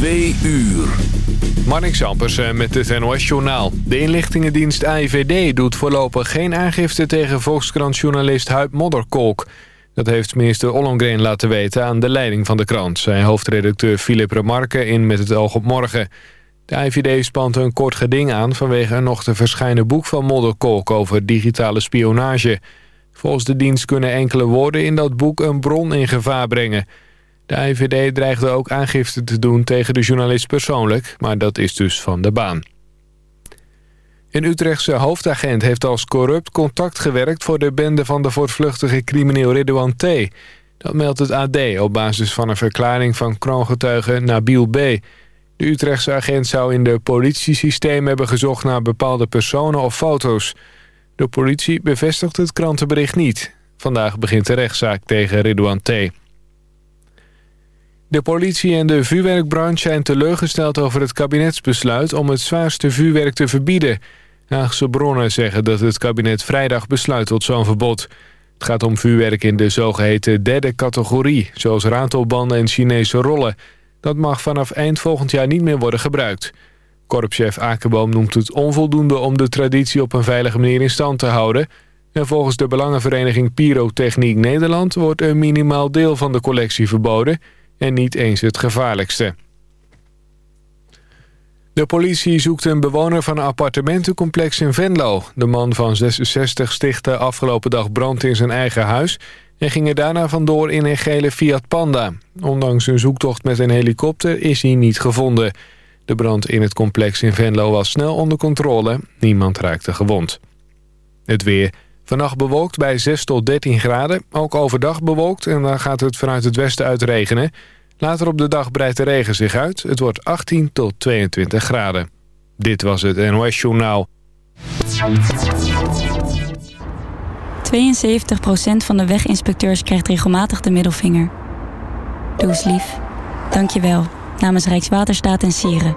Twee uur. Marnix Ampersen met het NOS-journaal. De inlichtingendienst AIVD doet voorlopig geen aangifte tegen Volkskrant-journalist Huib Modderkolk. Dat heeft minister Ollongren laten weten aan de leiding van de krant... zei hoofdredacteur Philip Remarque in Met het oog op morgen. De AIVD spant een kort geding aan vanwege een nog te verschijnen boek van Modderkolk... over digitale spionage. Volgens de dienst kunnen enkele woorden in dat boek een bron in gevaar brengen... De IVD dreigde ook aangifte te doen tegen de journalist persoonlijk, maar dat is dus van de baan. Een Utrechtse hoofdagent heeft als corrupt contact gewerkt... voor de bende van de voortvluchtige crimineel Ridouan T. Dat meldt het AD op basis van een verklaring van kroongetuige Nabil B. De Utrechtse agent zou in de politiesysteem hebben gezocht... naar bepaalde personen of foto's. De politie bevestigt het krantenbericht niet. Vandaag begint de rechtszaak tegen Ridouan T. De politie en de vuurwerkbranche zijn teleurgesteld over het kabinetsbesluit... om het zwaarste vuurwerk te verbieden. Haagse bronnen zeggen dat het kabinet vrijdag besluit tot zo'n verbod. Het gaat om vuurwerk in de zogeheten derde categorie... zoals ratelbanden en Chinese rollen. Dat mag vanaf eind volgend jaar niet meer worden gebruikt. Korpschef Akenboom noemt het onvoldoende om de traditie op een veilige manier in stand te houden... En volgens de belangenvereniging Pyrotechniek Nederland... wordt een minimaal deel van de collectie verboden en niet eens het gevaarlijkste. De politie zoekt een bewoner van een appartementencomplex in Venlo. De man van 66 stichtte afgelopen dag brand in zijn eigen huis... en ging er daarna vandoor in een gele Fiat Panda. Ondanks een zoektocht met een helikopter is hij niet gevonden. De brand in het complex in Venlo was snel onder controle. Niemand raakte gewond. Het weer... Vannacht bewolkt bij 6 tot 13 graden. Ook overdag bewolkt en dan gaat het vanuit het westen uitregenen. Later op de dag breidt de regen zich uit. Het wordt 18 tot 22 graden. Dit was het NOS Journaal. 72% van de weginspecteurs krijgt regelmatig de middelvinger. Doe lief. Dank je wel. Namens Rijkswaterstaat en Sieren.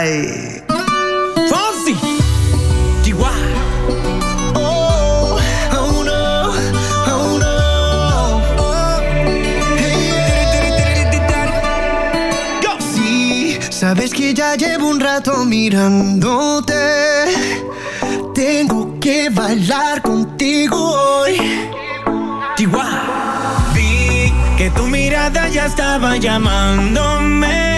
Ay. oh, oh, oh sí, Sabes que ya llevo un rato mirándote. Tengo que bailar contigo hoy. Chihuahua. Vi que tu mirada ya estaba llamándome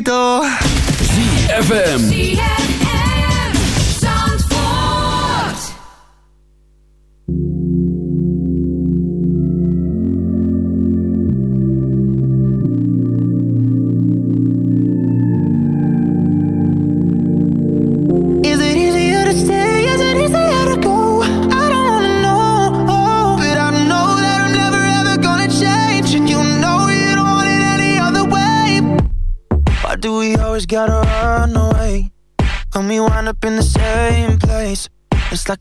Despacito. FM.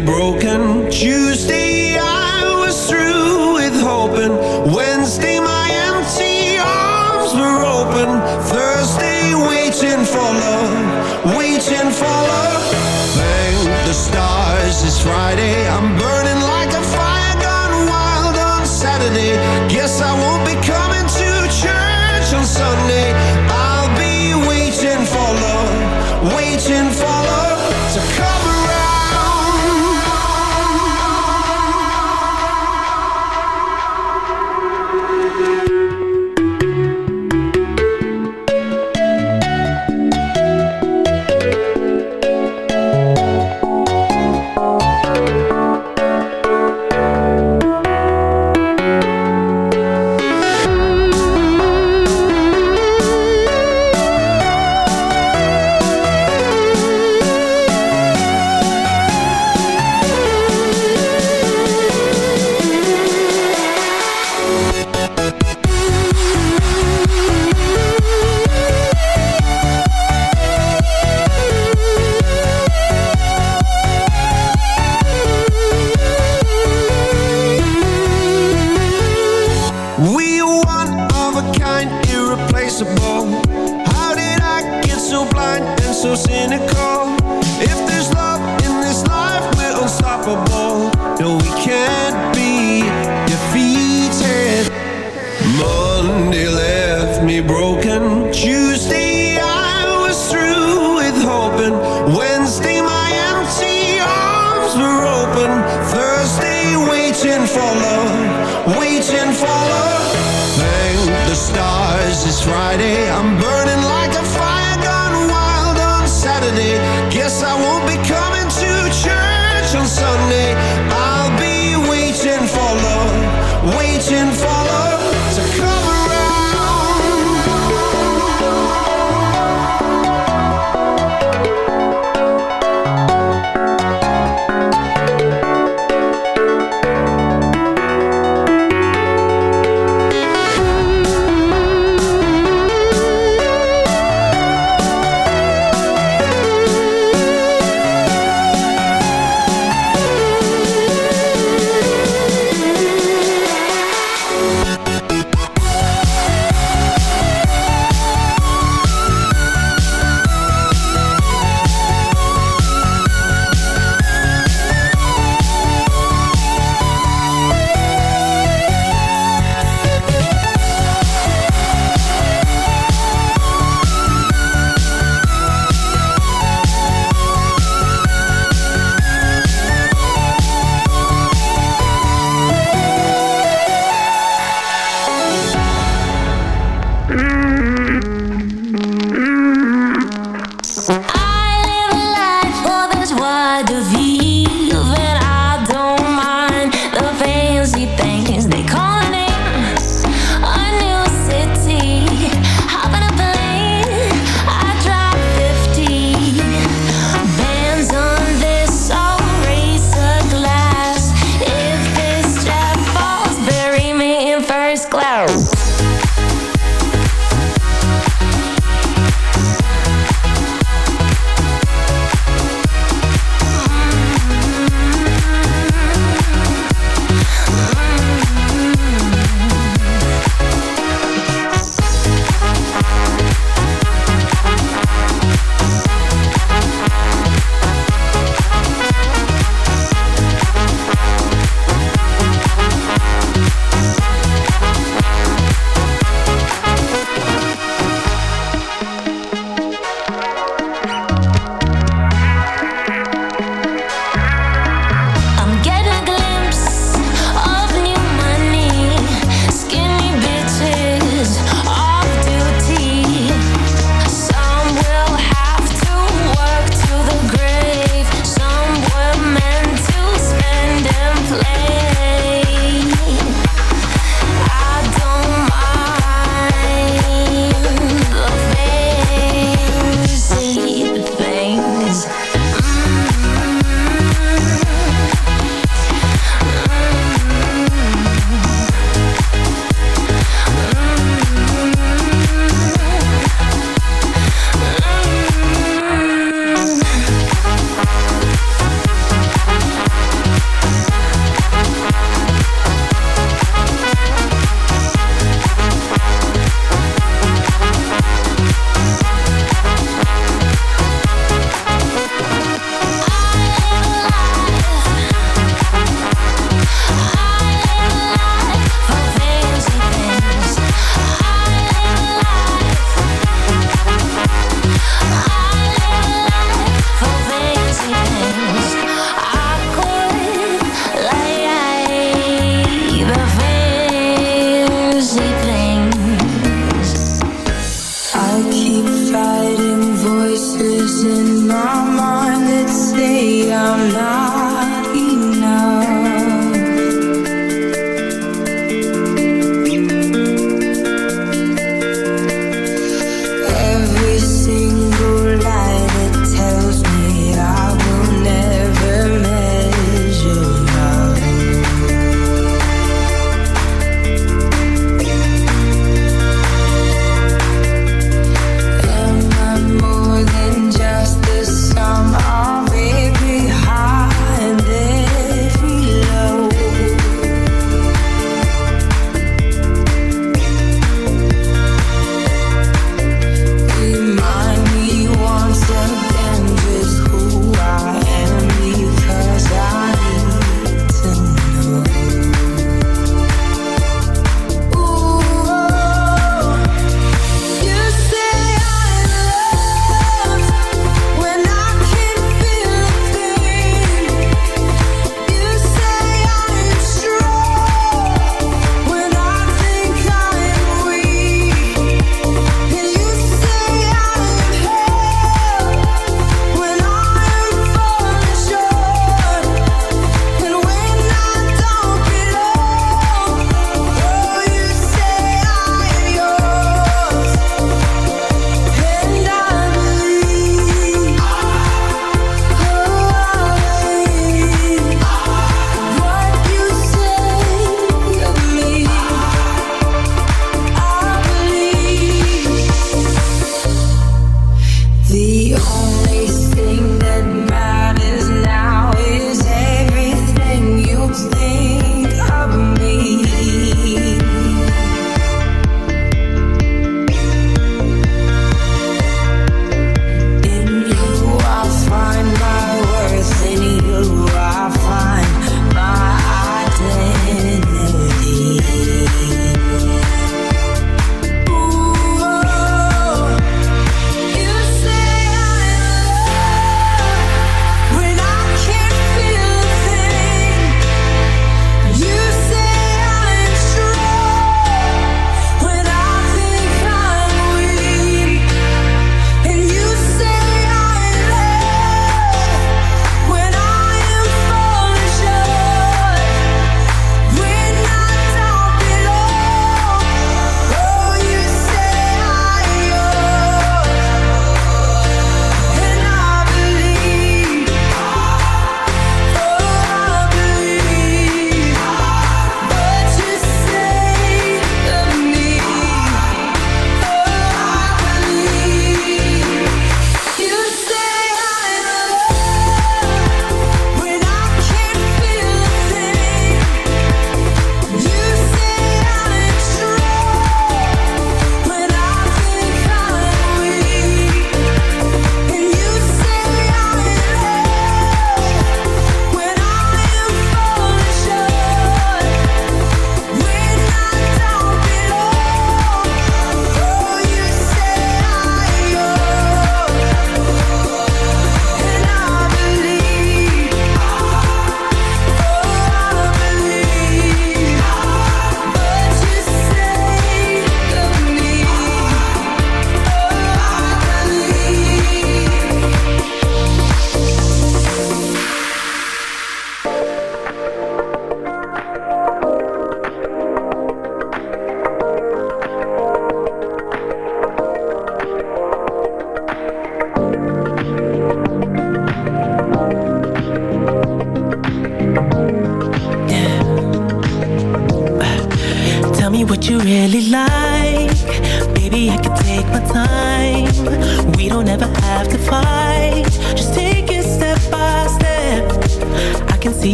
Broken. Tuesday,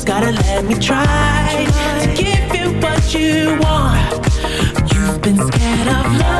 just gotta let me try to give you what you want. You've been scared of love.